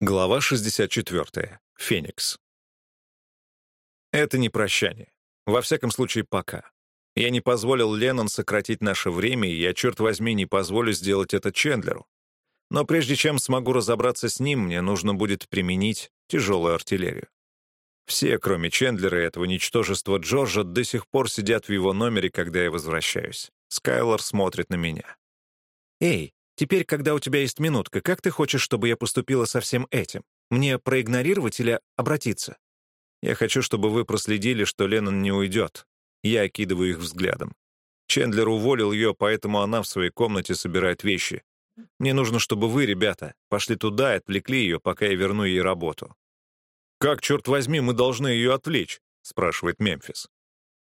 Глава 64. Феникс. Это не прощание. Во всяком случае, пока. Я не позволил Леннон сократить наше время, и я, черт возьми, не позволю сделать это Чендлеру. Но прежде чем смогу разобраться с ним, мне нужно будет применить тяжелую артиллерию. Все, кроме Чендлера и этого ничтожества Джорджа, до сих пор сидят в его номере, когда я возвращаюсь. Скайлор смотрит на меня. «Эй, Теперь, когда у тебя есть минутка, как ты хочешь, чтобы я поступила со всем этим? Мне проигнорировать или обратиться? Я хочу, чтобы вы проследили, что Леннон не уйдет. Я окидываю их взглядом. Чендлер уволил ее, поэтому она в своей комнате собирает вещи. Мне нужно, чтобы вы, ребята, пошли туда и отвлекли ее, пока я верну ей работу. «Как, черт возьми, мы должны ее отвлечь?» — спрашивает Мемфис.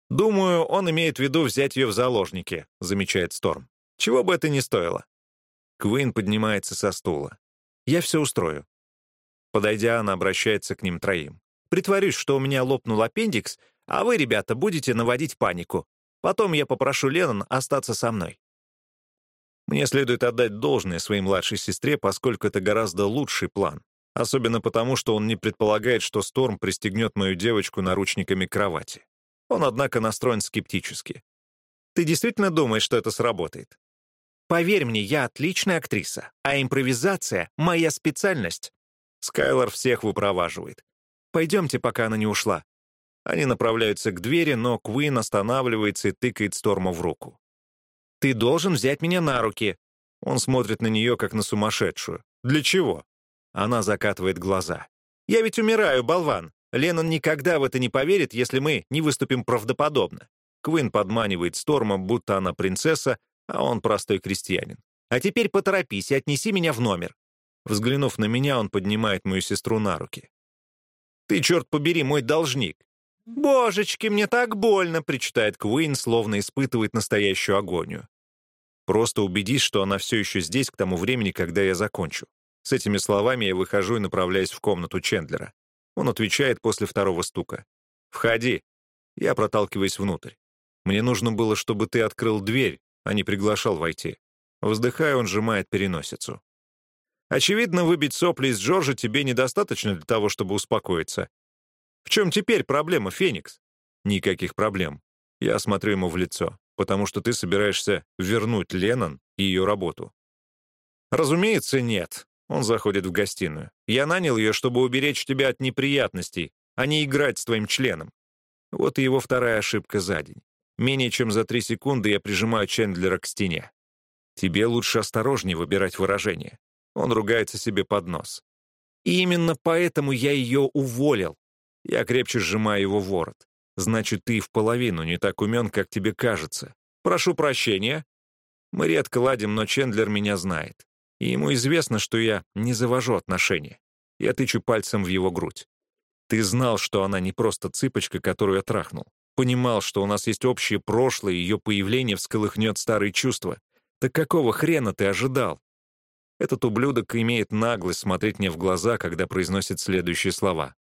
«Думаю, он имеет в виду взять ее в заложники», — замечает Сторм. «Чего бы это ни стоило. Квин поднимается со стула. «Я все устрою». Подойдя, она обращается к ним троим. «Притворюсь, что у меня лопнул аппендикс, а вы, ребята, будете наводить панику. Потом я попрошу Леннон остаться со мной». Мне следует отдать должное своей младшей сестре, поскольку это гораздо лучший план. Особенно потому, что он не предполагает, что Сторм пристегнет мою девочку наручниками к кровати. Он, однако, настроен скептически. «Ты действительно думаешь, что это сработает?» Поверь мне, я отличная актриса, а импровизация — моя специальность. Скайлор всех выпроваживает. Пойдемте, пока она не ушла. Они направляются к двери, но Куин останавливается и тыкает Сторму в руку. «Ты должен взять меня на руки». Он смотрит на нее, как на сумасшедшую. «Для чего?» Она закатывает глаза. «Я ведь умираю, болван. Леннон никогда в это не поверит, если мы не выступим правдоподобно». Квин подманивает Сторма, будто она принцесса, а он простой крестьянин. А теперь поторопись и отнеси меня в номер». Взглянув на меня, он поднимает мою сестру на руки. «Ты, черт побери, мой должник!» «Божечки, мне так больно!» — причитает Куин, словно испытывает настоящую агонию. «Просто убедись, что она все еще здесь к тому времени, когда я закончу». С этими словами я выхожу и направляюсь в комнату Чендлера. Он отвечает после второго стука. «Входи». Я проталкиваюсь внутрь. «Мне нужно было, чтобы ты открыл дверь, а не приглашал войти. Вздыхая, он сжимает переносицу. Очевидно, выбить сопли из Джорджа тебе недостаточно для того, чтобы успокоиться. В чем теперь проблема, Феникс? Никаких проблем. Я смотрю ему в лицо, потому что ты собираешься вернуть Леннон и ее работу. Разумеется, нет. Он заходит в гостиную. Я нанял ее, чтобы уберечь тебя от неприятностей, а не играть с твоим членом. Вот и его вторая ошибка за день. Менее чем за три секунды я прижимаю Чендлера к стене. Тебе лучше осторожнее выбирать выражение. Он ругается себе под нос. И именно поэтому я ее уволил. Я крепче сжимаю его ворот. Значит, ты в половину не так умен, как тебе кажется. Прошу прощения. Мы редко ладим, но Чендлер меня знает. И ему известно, что я не завожу отношения. Я тычу пальцем в его грудь. Ты знал, что она не просто цыпочка, которую я трахнул. Понимал, что у нас есть общее прошлое, и ее появление всколыхнет старые чувства. Так какого хрена ты ожидал? Этот ублюдок имеет наглость смотреть мне в глаза, когда произносит следующие слова.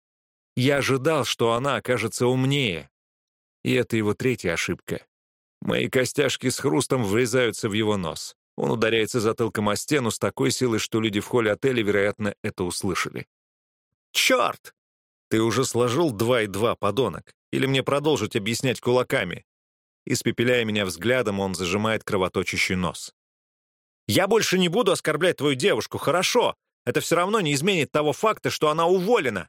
Я ожидал, что она окажется умнее. И это его третья ошибка. Мои костяшки с хрустом врезаются в его нос. Он ударяется затылком о стену с такой силой, что люди в холле отеля, вероятно, это услышали. «Черт! Ты уже сложил два и два, подонок. Или мне продолжить объяснять кулаками?» Испепеляя меня взглядом, он зажимает кровоточащий нос. «Я больше не буду оскорблять твою девушку, хорошо? Это все равно не изменит того факта, что она уволена.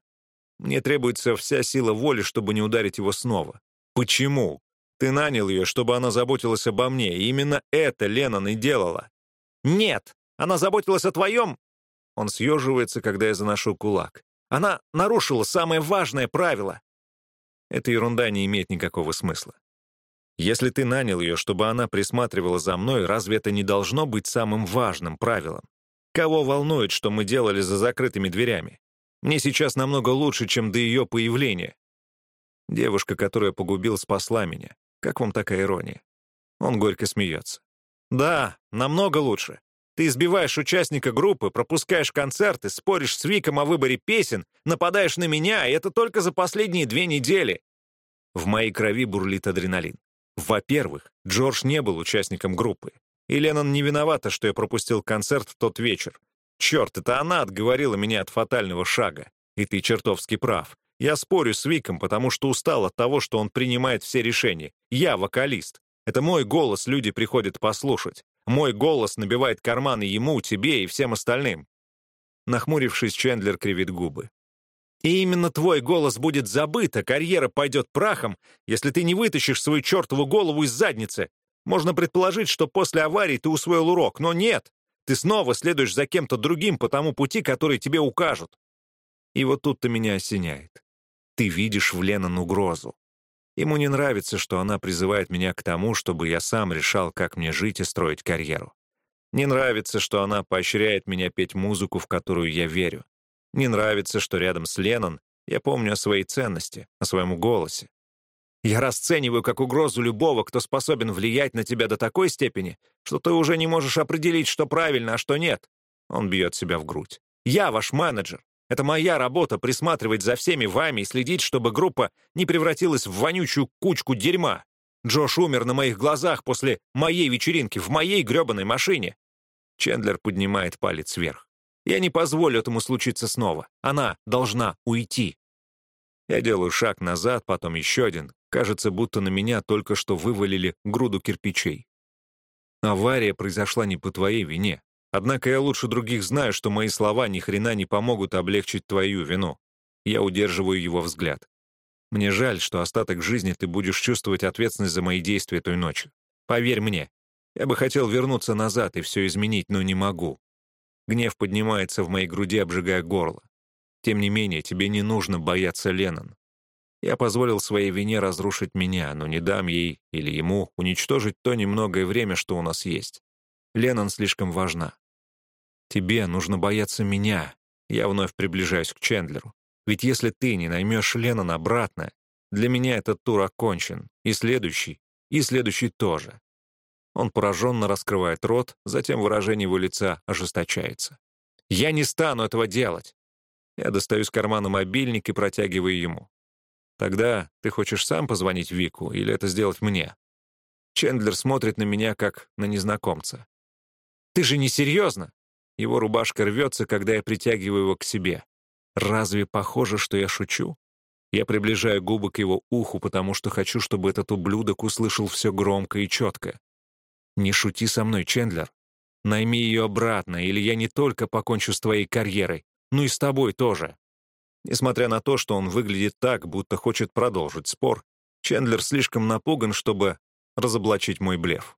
Мне требуется вся сила воли, чтобы не ударить его снова. Почему? Ты нанял ее, чтобы она заботилась обо мне, и именно это Леннон и делала. Нет, она заботилась о твоем...» Он съеживается, когда я заношу кулак. Она нарушила самое важное правило. Эта ерунда не имеет никакого смысла. Если ты нанял ее, чтобы она присматривала за мной, разве это не должно быть самым важным правилом? Кого волнует, что мы делали за закрытыми дверями? Мне сейчас намного лучше, чем до ее появления. Девушка, которую я погубил, спасла меня. Как вам такая ирония? Он горько смеется. Да, намного лучше. Ты избиваешь участника группы, пропускаешь концерты, споришь с Виком о выборе песен, нападаешь на меня, и это только за последние две недели. В моей крови бурлит адреналин. Во-первых, Джордж не был участником группы. И Леннон не виновата, что я пропустил концерт в тот вечер. Черт, это она отговорила меня от фатального шага. И ты чертовски прав. Я спорю с Виком, потому что устал от того, что он принимает все решения. Я вокалист. Это мой голос люди приходят послушать. Мой голос набивает карманы ему, тебе и всем остальным. Нахмурившись, Чендлер кривит губы. И именно твой голос будет забыт, а карьера пойдет прахом, если ты не вытащишь свою чертову голову из задницы. Можно предположить, что после аварии ты усвоил урок, но нет. Ты снова следуешь за кем-то другим по тому пути, который тебе укажут. И вот тут-то меня осеняет. Ты видишь в Леннон угрозу. Ему не нравится, что она призывает меня к тому, чтобы я сам решал, как мне жить и строить карьеру. Не нравится, что она поощряет меня петь музыку, в которую я верю. Не нравится, что рядом с Леннон я помню о своей ценности, о своем голосе. Я расцениваю как угрозу любого, кто способен влиять на тебя до такой степени, что ты уже не можешь определить, что правильно, а что нет. Он бьет себя в грудь. Я ваш менеджер. Это моя работа присматривать за всеми вами и следить, чтобы группа не превратилась в вонючую кучку дерьма. Джош умер на моих глазах после моей вечеринки в моей грёбаной машине. Чендлер поднимает палец вверх. Я не позволю этому случиться снова. Она должна уйти. Я делаю шаг назад, потом еще один. Кажется, будто на меня только что вывалили груду кирпичей. Авария произошла не по твоей вине. Однако я лучше других знаю, что мои слова ни хрена не помогут облегчить твою вину. Я удерживаю его взгляд. Мне жаль, что остаток жизни ты будешь чувствовать ответственность за мои действия той ночью. Поверь мне, я бы хотел вернуться назад и все изменить, но не могу. Гнев поднимается в моей груди, обжигая горло. Тем не менее, тебе не нужно бояться Леннон. Я позволил своей вине разрушить меня, но не дам ей или ему уничтожить то немногое время, что у нас есть. Леннон слишком важна. Тебе нужно бояться меня. Я вновь приближаюсь к Чендлеру. Ведь если ты не наймешь Леннон обратно, для меня этот тур окончен. И следующий, и следующий тоже. Он пораженно раскрывает рот, затем выражение его лица ожесточается. «Я не стану этого делать!» Я достаю из кармана мобильник и протягиваю ему. «Тогда ты хочешь сам позвонить Вику или это сделать мне?» Чендлер смотрит на меня, как на незнакомца. «Ты же не серьезно?» Его рубашка рвется, когда я притягиваю его к себе. Разве похоже, что я шучу? Я приближаю губы к его уху, потому что хочу, чтобы этот ублюдок услышал все громко и четко. «Не шути со мной, Чендлер. Найми ее обратно, или я не только покончу с твоей карьерой, но и с тобой тоже». Несмотря на то, что он выглядит так, будто хочет продолжить спор, Чендлер слишком напуган, чтобы разоблачить мой блеф.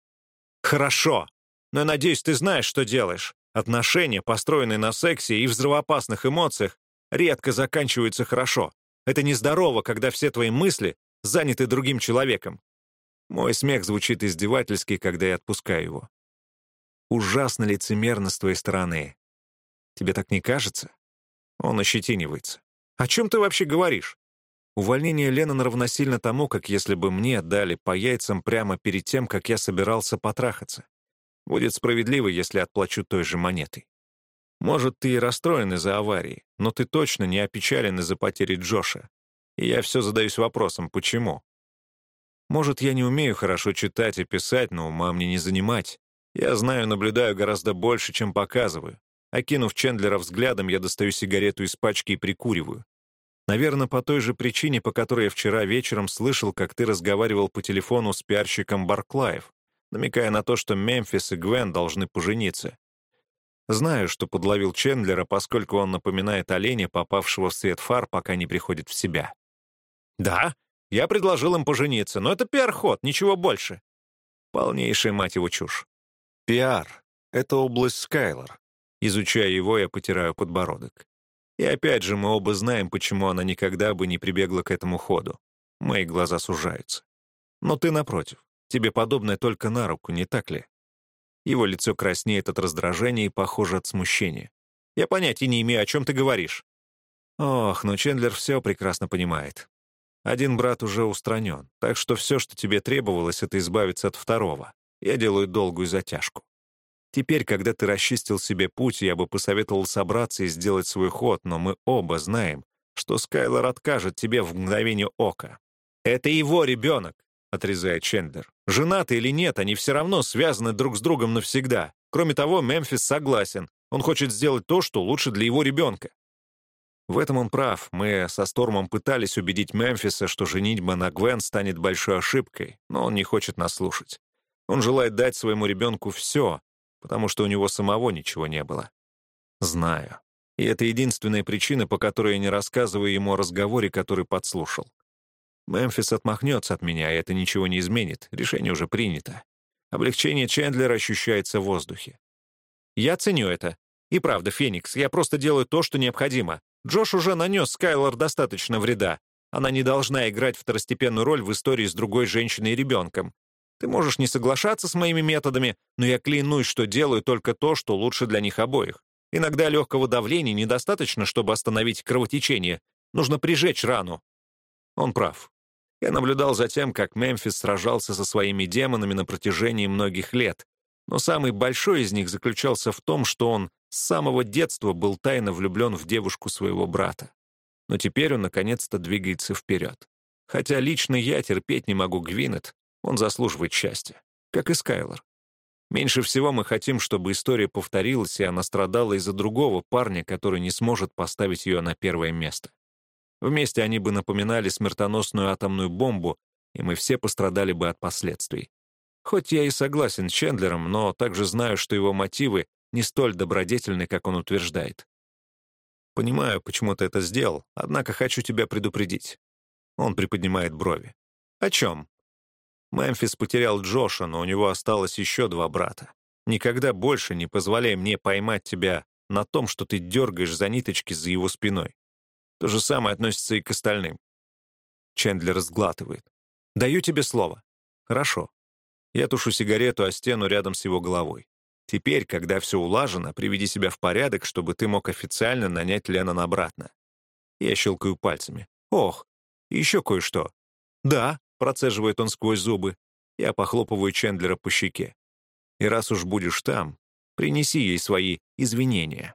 «Хорошо!» Но я надеюсь, ты знаешь, что делаешь. Отношения, построенные на сексе и взрывоопасных эмоциях, редко заканчиваются хорошо. Это нездорово, когда все твои мысли заняты другим человеком. Мой смех звучит издевательски, когда я отпускаю его. Ужасно лицемерно с твоей стороны. Тебе так не кажется? Он ощетинивается. О чем ты вообще говоришь? Увольнение Леннон равносильно тому, как если бы мне дали по яйцам прямо перед тем, как я собирался потрахаться. Будет справедливо, если отплачу той же монетой. Может, ты и расстроен из-за аварии, но ты точно не опечален из-за потери Джоша. И я все задаюсь вопросом, почему? Может, я не умею хорошо читать и писать, но ума мне не занимать. Я знаю, наблюдаю гораздо больше, чем показываю. Окинув Чендлера взглядом, я достаю сигарету из пачки и прикуриваю. Наверное, по той же причине, по которой я вчера вечером слышал, как ты разговаривал по телефону с пиарщиком Барклаев намекая на то, что Мемфис и Гвен должны пожениться. Знаю, что подловил Чендлера, поскольку он напоминает оленя, попавшего в свет фар, пока не приходит в себя. «Да, я предложил им пожениться, но это пиар-ход, ничего больше». Полнейшая мать его чушь. Пиар — это область Скайлор. Изучая его, я потираю подбородок. И опять же, мы оба знаем, почему она никогда бы не прибегла к этому ходу. Мои глаза сужаются. Но ты напротив. Тебе подобное только на руку, не так ли?» Его лицо краснеет от раздражения и, похоже, от смущения. «Я понятия не имею, о чем ты говоришь». Ох, но Чендлер все прекрасно понимает. Один брат уже устранен, так что все, что тебе требовалось, это избавиться от второго. Я делаю долгую затяжку. Теперь, когда ты расчистил себе путь, я бы посоветовал собраться и сделать свой ход, но мы оба знаем, что Скайлор откажет тебе в мгновение ока. Это его ребенок. — отрезает Чендлер. «Женаты или нет, они все равно связаны друг с другом навсегда. Кроме того, Мемфис согласен. Он хочет сделать то, что лучше для его ребенка. В этом он прав. Мы со Стормом пытались убедить Мемфиса, что женитьба на Гвен станет большой ошибкой, но он не хочет нас слушать. Он желает дать своему ребенку все, потому что у него самого ничего не было. Знаю. И это единственная причина, по которой я не рассказываю ему о разговоре, который подслушал. Мемфис отмахнется от меня, и это ничего не изменит. Решение уже принято. Облегчение Чендлера ощущается в воздухе. Я ценю это. И правда, Феникс, я просто делаю то, что необходимо. Джош уже нанес Скайлор достаточно вреда. Она не должна играть второстепенную роль в истории с другой женщиной и ребенком. Ты можешь не соглашаться с моими методами, но я клянусь, что делаю только то, что лучше для них обоих. Иногда легкого давления недостаточно, чтобы остановить кровотечение. Нужно прижечь рану. Он прав. Я наблюдал за тем, как Мемфис сражался со своими демонами на протяжении многих лет, но самый большой из них заключался в том, что он с самого детства был тайно влюблен в девушку своего брата. Но теперь он наконец-то двигается вперед. Хотя лично я терпеть не могу Гвинет, он заслуживает счастья, как и Скайлор. Меньше всего мы хотим, чтобы история повторилась, и она страдала из-за другого парня, который не сможет поставить ее на первое место. Вместе они бы напоминали смертоносную атомную бомбу, и мы все пострадали бы от последствий. Хоть я и согласен с Чендлером, но также знаю, что его мотивы не столь добродетельны, как он утверждает. Понимаю, почему ты это сделал, однако хочу тебя предупредить. Он приподнимает брови. О чем? Мемфис потерял Джоша, но у него осталось еще два брата. Никогда больше не позволяй мне поймать тебя на том, что ты дергаешь за ниточки за его спиной. То же самое относится и к остальным. Чендлер сглатывает. «Даю тебе слово». «Хорошо. Я тушу сигарету о стену рядом с его головой. Теперь, когда все улажено, приведи себя в порядок, чтобы ты мог официально нанять Леннон обратно. Я щелкаю пальцами. Ох, еще кое-что. Да, процеживает он сквозь зубы. Я похлопываю Чендлера по щеке. И раз уж будешь там, принеси ей свои извинения.